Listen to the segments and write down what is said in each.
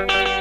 What a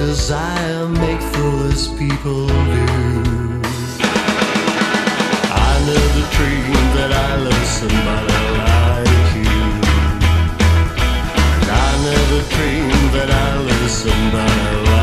desire make foolish people do. I never dreamed that I loved somebody like you. And I never dreamed that I loved somebody like you.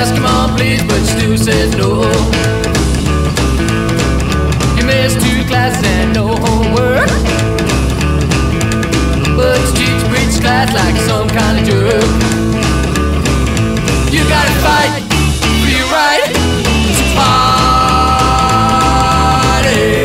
Ask come on, please, but Stu says no. He missed two classes and no homework. But Stu's preached class like some kind of jerk. You gotta fight for your right to party.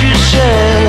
you said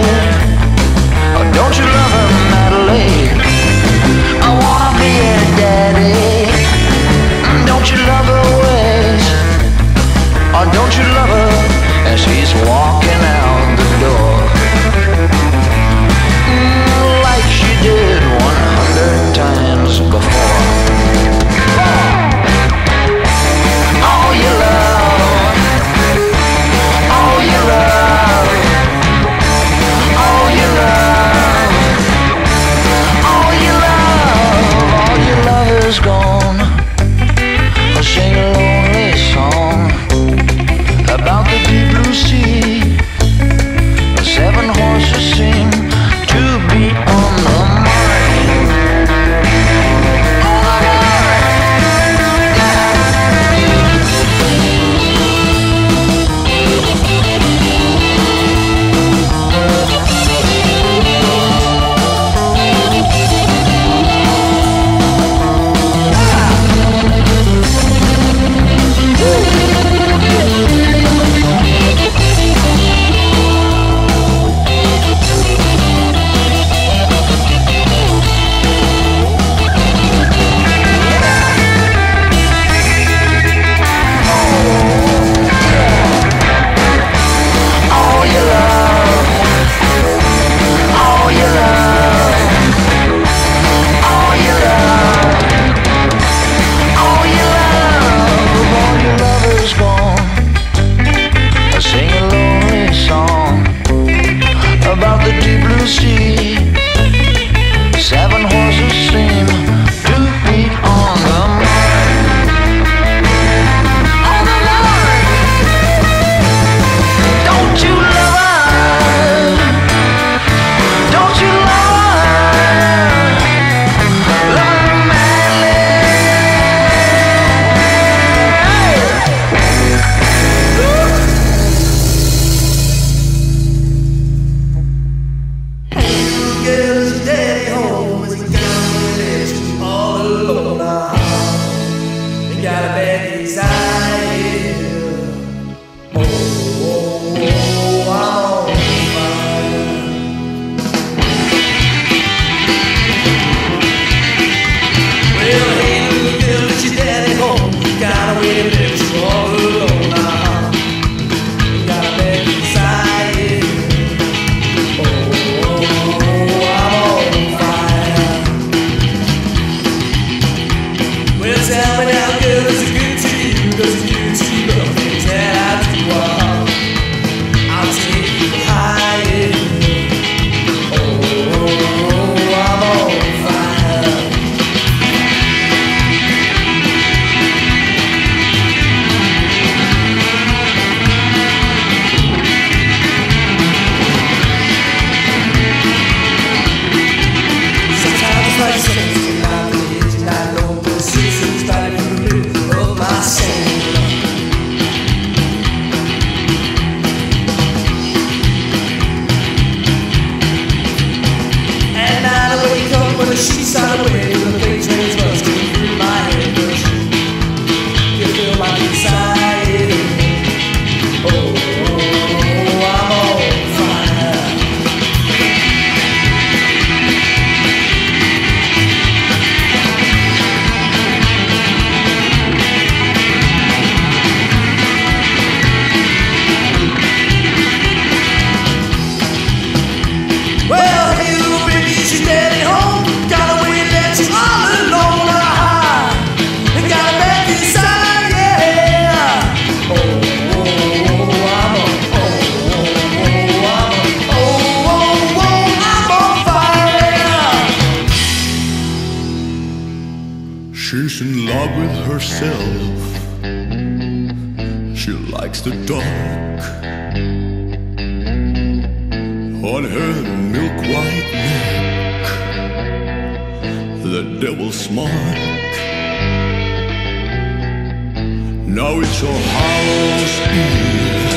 Now it's All Hallows Eve.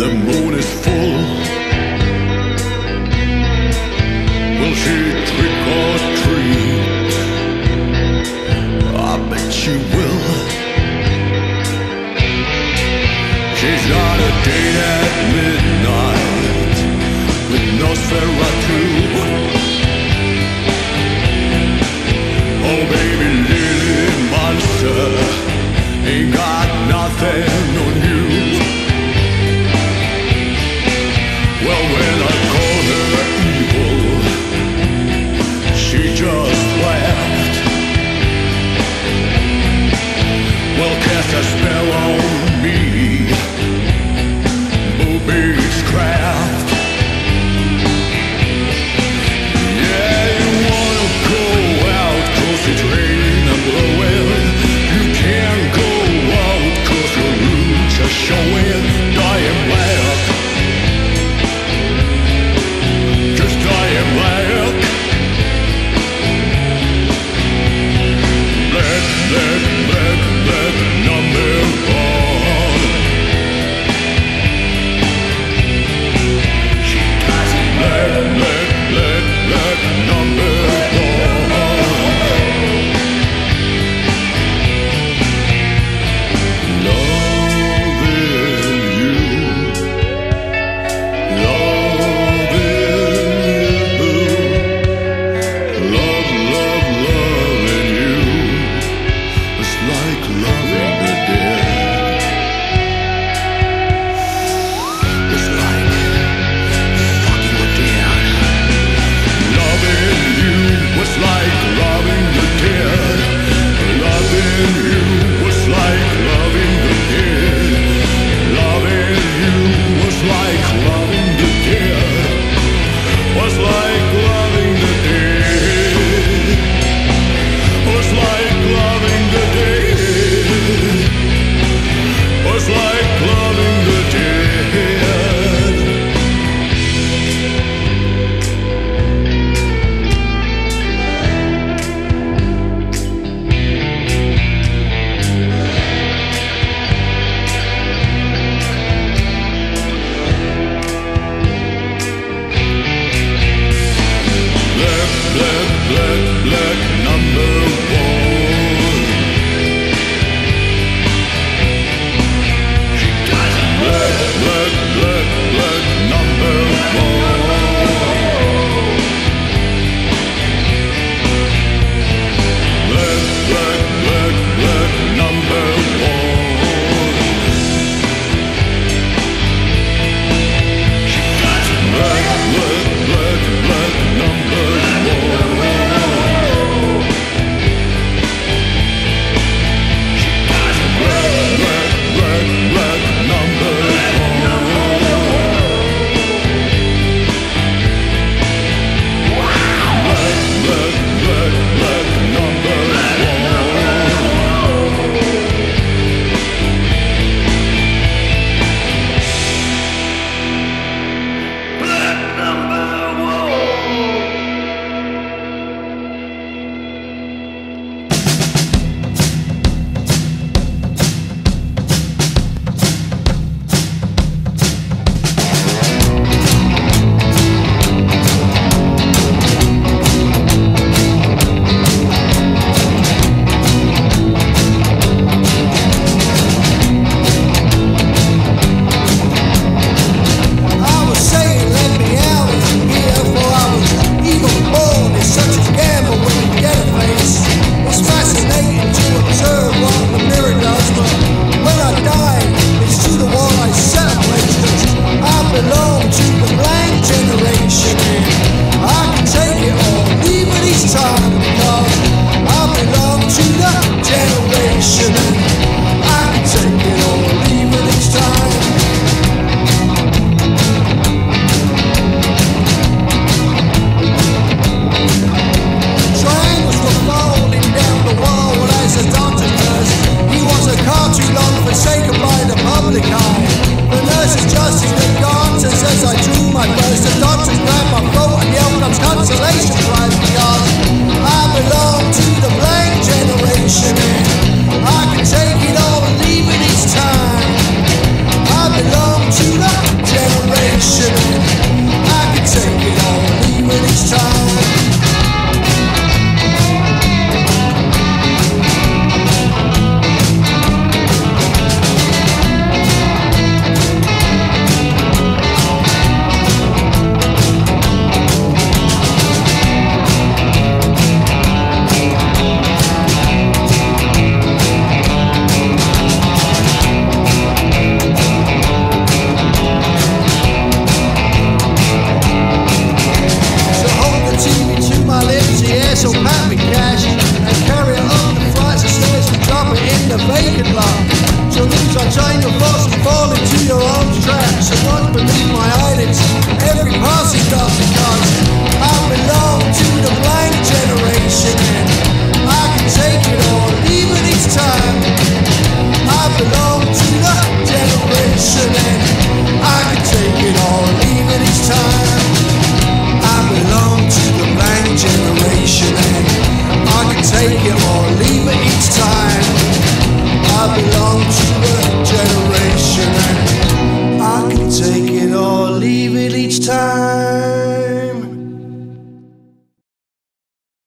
The moon is full. Will she trick or treat? I bet she will. She's got a date at midnight with Nosferatu.